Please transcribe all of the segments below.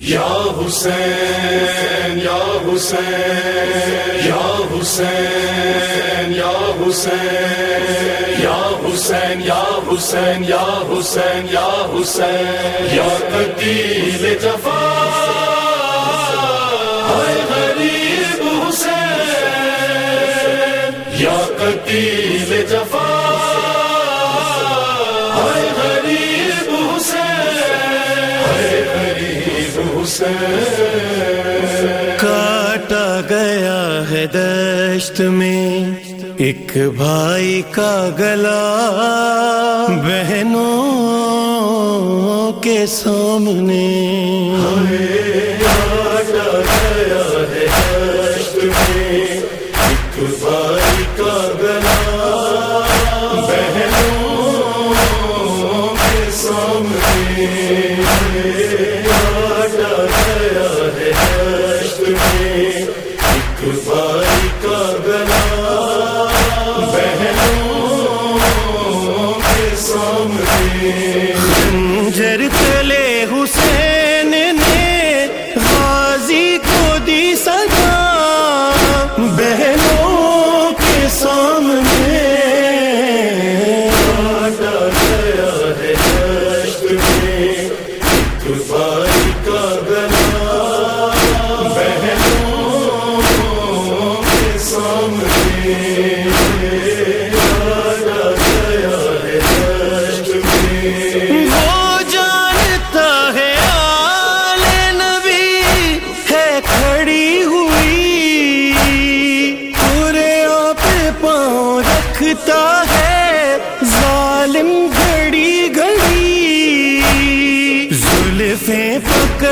یا حسین یا حسین یا حسین یا حسین یا حسین یا حسین یا حسین یا حسین، یا قتیل جفا ہائے غریب حسین، یا جفا۔ کاٹا گیا ہے دشت میں ایک بھائی کا گلا بہنوں کے سامنے۔ سامنے۔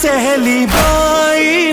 سہلی بائی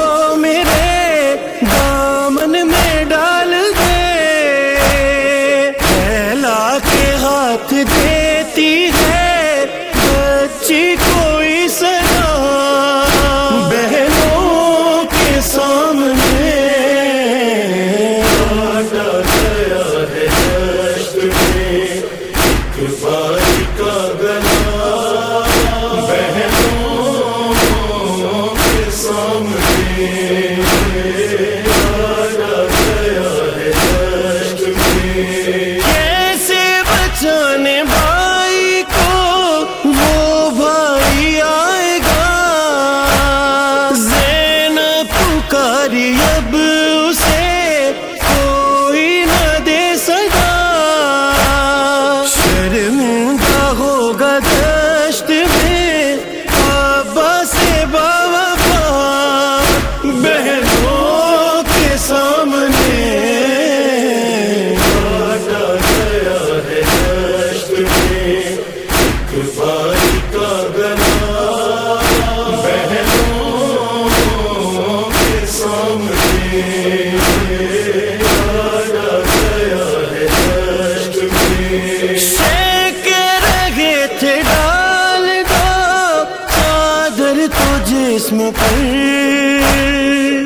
اسم پر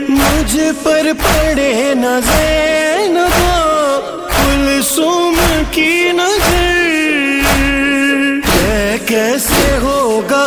مجھ پر پڑے نظر کل سم کی نظر۔ کیسے ہوگا؟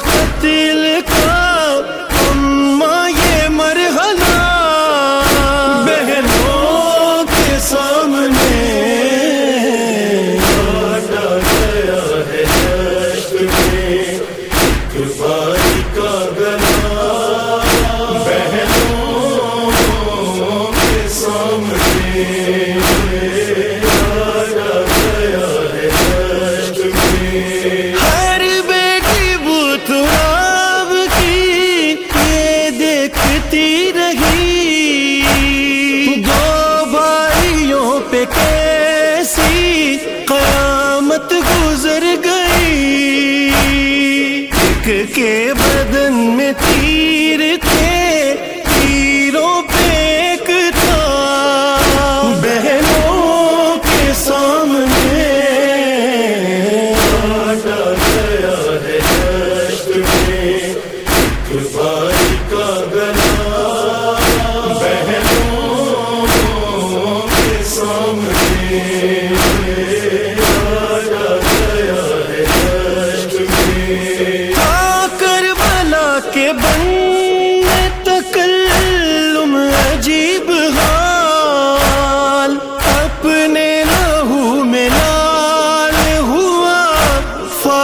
کے بدن میں تیر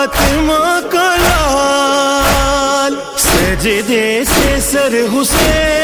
فاطمہ کا لال سجدے سے سر حسین۔